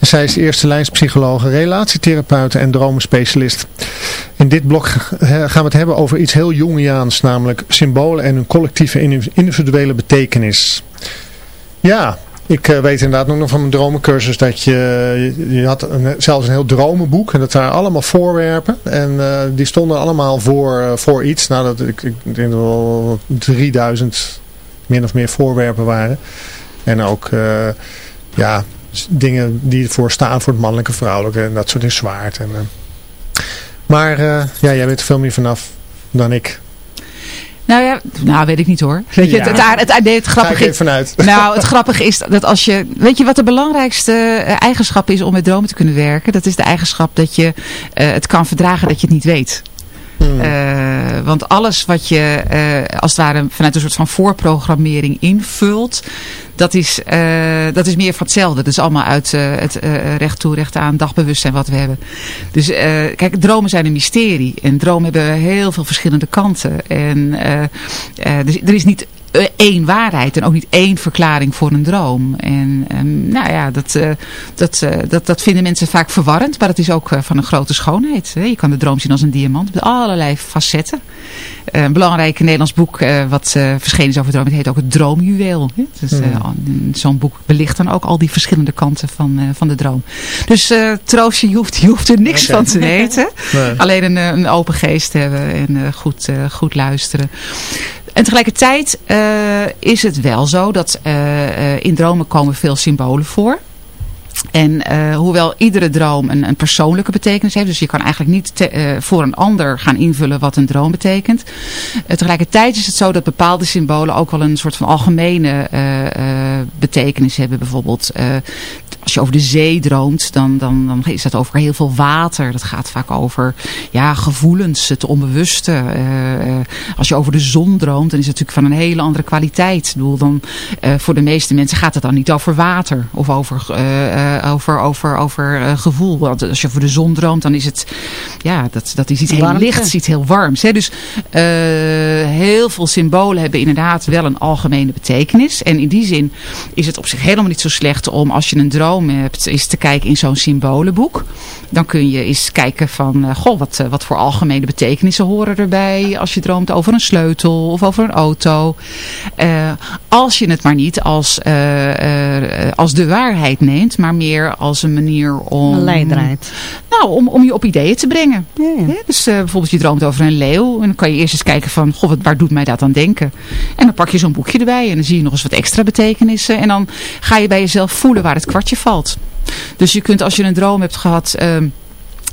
Zij is eerste lijnspsychologe, relatietherapeut en dromenspecialist. In dit blok gaan we het hebben over iets heel Jungiaans, namelijk symbolen en hun collectieve individuele betekenis. Ja, ik uh, weet inderdaad nog van mijn dromencursus dat je, je had een, zelfs een heel dromenboek. En dat waren allemaal voorwerpen. En uh, die stonden allemaal voor, uh, voor iets. Nou, dat, ik, ik denk wel 3000 min of meer voorwerpen waren. En ook ja, dingen die voor staan voor het mannelijke, vrouwelijke. En dat soort zwaard. En, maar ja, jij weet er veel meer vanaf dan ik. Nou ja, nou weet ik niet hoor. Weet je, Ja. het, het, het, nee, het grappige is, vanuit. nou, het grappige is dat als je, weet je wat de belangrijkste eh, eigenschap is om met dromen te kunnen werken? Dat is de eigenschap dat je eh, het kan verdragen dat je het niet weet. Hmm. Eh, want alles wat je eh, als het ware vanuit een soort van voorprogrammering invult, dat is, eh, dat is meer van hetzelfde. Dat is allemaal uit het recht toe, recht aan, dagbewustzijn wat we hebben. Dus kijk, dromen zijn een mysterie. En dromen hebben heel veel verschillende kanten. En dus er is niet één waarheid en ook niet één verklaring voor een droom. En ehm, nou ja, dat, eh, dat, eh, dat, dat vinden mensen vaak verwarrend, maar dat is ook eh, van een grote schoonheid. Hè. Je kan de droom zien als een diamant met allerlei facetten. Eh, een belangrijk Nederlands boek eh, wat eh, verschenen is over dromen, het heet ook het Droomjuweel. Hè. Dus, eh, Zo'n boek belicht dan ook al die verschillende kanten van, eh, van de droom. Dus eh troost je, je hoeft, je hoeft er niks van te weten. Nee. Alleen een, eh, een open geest hebben en eh, goed, eh, goed luisteren. En tegelijkertijd eh, is het wel zo dat eh, eh, in dromen komen veel symbolen voor. En eh, hoewel iedere droom een, een persoonlijke betekenis heeft, dus je kan eigenlijk niet eh, voor een ander gaan invullen wat een droom betekent. Eh, tegelijkertijd is het zo dat bepaalde symbolen ook wel een soort van algemene betekenis hebben. Bijvoorbeeld als je over de zee droomt, dan, dan, dan is dat over heel veel water. Dat gaat vaak over ja, gevoelens, het onbewuste. Als je over de zon droomt, dan is het natuurlijk van een hele andere kwaliteit. Ik dan, voor de meeste mensen gaat het dan niet over water of over, eh, over, over, over eh, gevoel. Want als je over de zon droomt, dan is het, ja, dat, dat is iets heel lichts, iets heel warms. Hè? Dus eh, heel veel symbolen hebben inderdaad wel een algemene betekenis. En in die zin is het op zich helemaal niet zo slecht om als je een droom hebt, eens te kijken in zo'n symbolenboek. Dan kun je eens kijken van, goh, wat, wat voor algemene betekenissen horen erbij als je droomt over een sleutel of over een auto. Als je het maar niet als, als de waarheid neemt, maar meer als een manier om... Een leidraad. Nou, om, om je op ideeën te brengen. Hè? Dus eh, bijvoorbeeld je droomt over een leeuw. En dan kan je eerst eens kijken van, goh, wat, waar doet mij dat aan denken? En dan pak je zo'n boekje erbij en dan zie je nog eens wat extra betekenissen. En dan ga je bij jezelf voelen waar het kwartje valt. Dus je kunt als je een droom hebt gehad... ehm,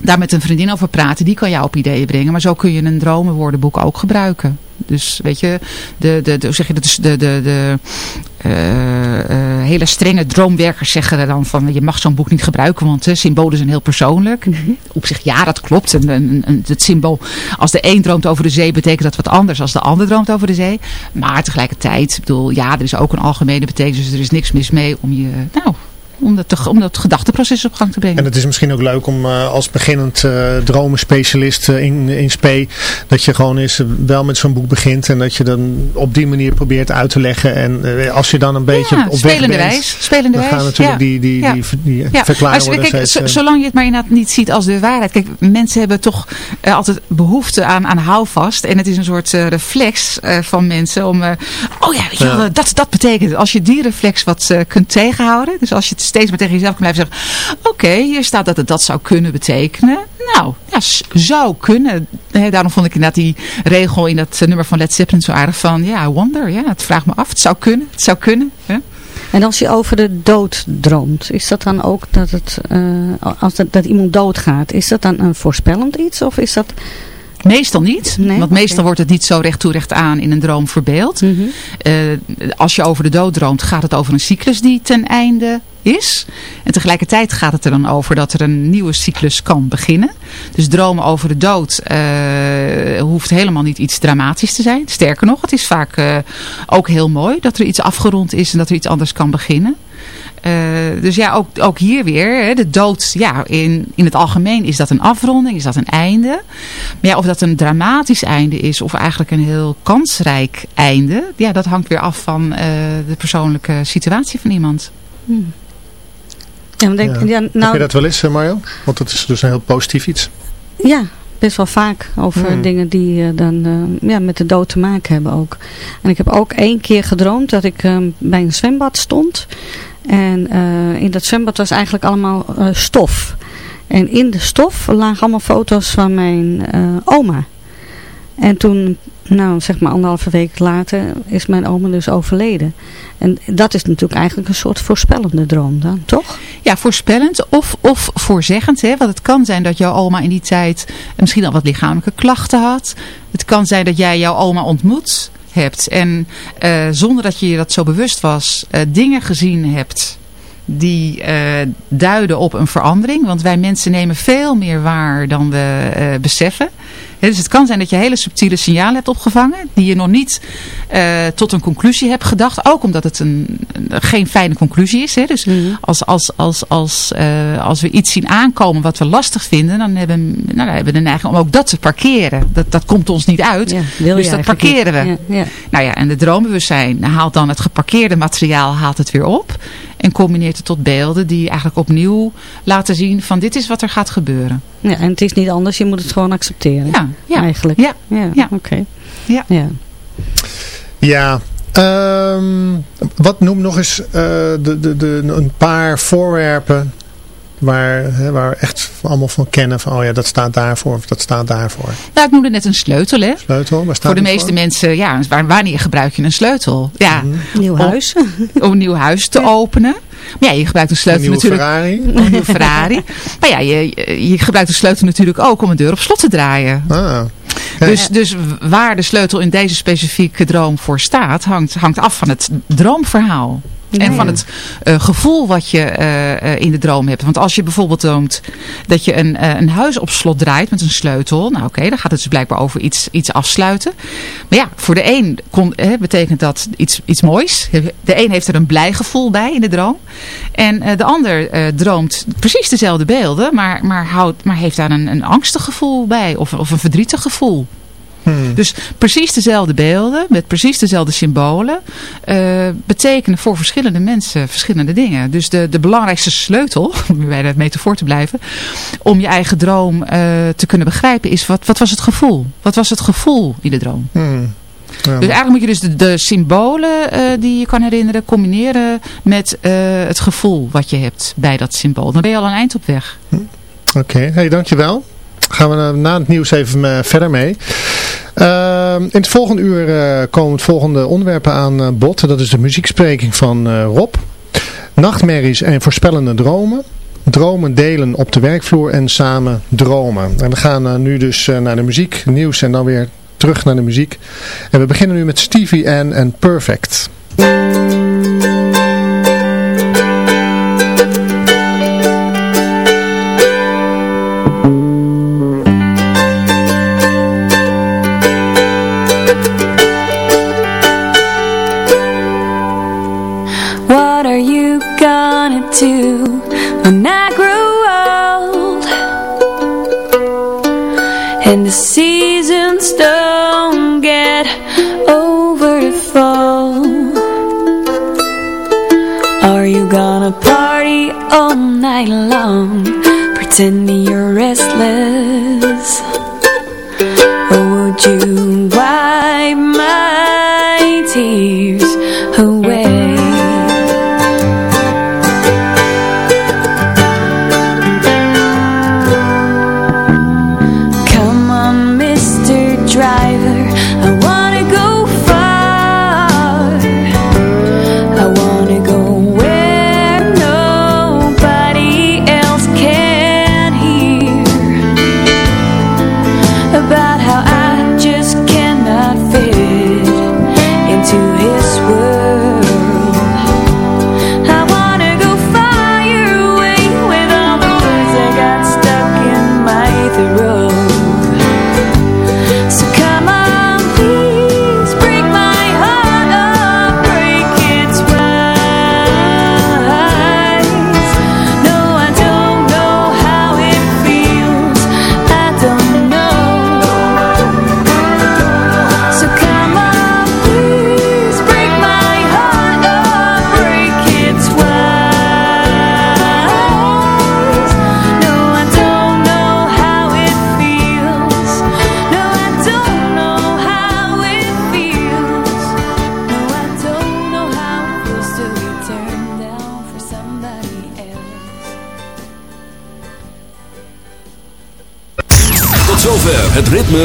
daar met een vriendin over praten, die kan jou op ideeën brengen. Maar zo kun je een dromenwoordenboek ook gebruiken. Dus weet je, de, de, de, hoe zeg je dat, Dus de, de, de eh, eh, hele strenge droomwerkers zeggen er dan van je mag zo'n boek niet gebruiken, want eh, symbolen zijn heel persoonlijk. Op zich ja, dat klopt. En, en, en het symbool, als de een droomt over de zee, betekent dat wat anders als de ander droomt over de zee. Maar tegelijkertijd, ik bedoel, ja, er is ook een algemene betekenis, dus er is niks mis mee om je, nou, om dat, te- om dat gedachteproces op gang te brengen. En het is misschien ook leuk om eh, als beginnend eh dromenspecialist eh, in, in SPE, dat je gewoon eens wel met zo'n boek begint en dat je dan op die manier probeert uit te leggen. En als je dan een beetje ja, op weg spelende bent, wijs. Spelende dan wijs. gaan natuurlijk ja. die, die, Ja. die, die, Ja, verklaringen worden kijk, steeds, zo- zolang je het maar inderdaad niet ziet als de waarheid. Kijk, mensen hebben toch altijd behoefte aan, aan houvast. En het is een soort reflex van mensen om... oh ja, dat, dat betekent. Als je die reflex wat kunt tegenhouden. Dus als je het steeds maar tegen jezelf kan blijven zeggen... Oké, hier staat dat het dat zou kunnen betekenen. Nou, ja, zou kunnen. Daarom vond ik inderdaad die regel in dat eh, nummer van Led Zeppelin zo aardig van... Ja, I wonder. Ja, het vraagt me af. Het zou kunnen. Het zou kunnen. En als je over de dood droomt, is dat dan ook dat, het, eh, als dat, dat iemand doodgaat, is dat dan een voorspellend iets? Of is dat... Meestal niet, Nee? want meestal wordt het niet zo recht toe recht aan in een droom verbeeld. Mhm. Eh, als je over de dood droomt, gaat het over een cyclus die ten einde is. En tegelijkertijd gaat het er dan over dat er een nieuwe cyclus kan beginnen. Dus dromen over de dood eh, hoeft helemaal niet iets dramatisch te zijn. Sterker nog, het is vaak eh, ook heel mooi dat er iets afgerond is en dat er iets anders kan beginnen. Eh, dus ja, ook, ook hier weer, hè, de dood, ja, in, in het algemeen is dat een afronding, is dat een einde. Maar ja, of dat een dramatisch einde is of eigenlijk een heel kansrijk einde, ja, dat hangt weer af van eh, de persoonlijke situatie van iemand. Hmm. Ja, denk, Ja. ja. Heb nou, je dat wel eens, eh, Mario? Want dat is dus een heel positief iets. Ja, best wel vaak over Hmm. dingen die dan eh, ja, met de dood te maken hebben ook. En ik heb ook één keer gedroomd dat ik eh, bij een zwembad stond. En eh, in dat zwembad was eigenlijk allemaal eh, stof. En in de stof lagen allemaal foto's van mijn eh, oma. En toen, nou zeg maar anderhalve week later, is mijn oma dus overleden. En dat is natuurlijk eigenlijk een soort voorspellende droom dan, toch? Ja, voorspellend of, of voorzeggend. Hè? Want het kan zijn dat jouw oma in die tijd misschien al wat lichamelijke klachten had. Het kan zijn dat jij jouw oma ontmoet hebt. En eh, zonder dat je je dat zo bewust was, eh, dingen gezien hebt die eh, duiden op een verandering. Want wij mensen nemen veel meer waar dan we beseffen. Dus het kan zijn dat je hele subtiele signalen hebt opgevangen. Die je nog niet eh, tot een conclusie hebt gedacht. Ook omdat het een, een- geen fijne conclusie is. Hè. Dus als, als, als, als, eh, als we iets zien aankomen wat we lastig vinden. Dan hebben, nou, dan hebben we de neiging om ook dat te parkeren. Dat, dat komt ons niet uit. wil dus dat parkeren we. niet. Ja, ja. Nou ja, en de droombewustzijn haalt dan het geparkeerde materiaal haalt het weer op. En combineert het tot beelden die eigenlijk opnieuw laten zien van dit is wat er gaat gebeuren. Ja, en het is niet anders, je moet het gewoon accepteren. Ja, ja. Eigenlijk. Ja, ja, ja. oké. Ja. ja. Ja, ehm, wat noem nog eens eh, de, de, de, een paar voorwerpen waar, hè, waar we echt allemaal van kennen van oh ja, dat staat daarvoor of dat staat daarvoor. Nou, ik noemde net een sleutel, hè? Sleutel, waar staat Voor de meeste mensen, ja, waar- wanneer gebruik je een sleutel? Ja, Nieuw om- huis. Om een nieuw huis te openen. Maar ja, je gebruikt een sleutel Een natuurlijk... Ferrari. Een nieuwe Ferrari. maar ja, je, je gebruikt de sleutel natuurlijk ook om een deur op slot te draaien. Ah. Dus, dus waar de sleutel in deze specifieke droom voor staat, hangt, hangt af van het droomverhaal. En van het eh, gevoel wat je eh, eh, in de droom hebt. Want als je bijvoorbeeld droomt dat je een, een huis op slot draait met een sleutel. Nou oké, dan gaat het dus blijkbaar over iets, iets afsluiten. Maar ja, voor de een kon, hè, betekent dat iets, iets moois. De een heeft er een blij gevoel bij in de droom. En de ander droomt precies dezelfde beelden. Maar, maar, houdt, maar heeft daar een, een angstig gevoel bij. Of, of een verdrietig gevoel. Hmm. Dus precies dezelfde beelden, met precies dezelfde symbolen, eh, betekenen voor verschillende mensen verschillende dingen. Dus de, de belangrijkste sleutel, om bij dat metafoor te blijven, om je eigen droom eh, te kunnen begrijpen is, wat, wat was het gevoel? Wat was het gevoel in de droom? Hmm. Ja, Dus eigenlijk moet je dus de, de symbolen eh, die je kan herinneren combineren met het gevoel wat je hebt bij dat symbool. Dan ben je al een eind op weg. Oké, hey, dankjewel. Gaan we na het nieuws even verder mee. Ehm, in het volgende uur eh, komen het volgende onderwerpen aan eh, bod. Dat is de muziekspreking van eh, Rob. Nachtmerries en voorspellende dromen. Dromen delen op de werkvloer en samen dromen. En we gaan nu dus naar de muziek, nieuws en dan weer terug naar de muziek. En we beginnen nu met Stevie Ann en Perfect. Seasons don't get over the fall. Are you gonna party all night long? Pretending you're restless? Or would you wipe my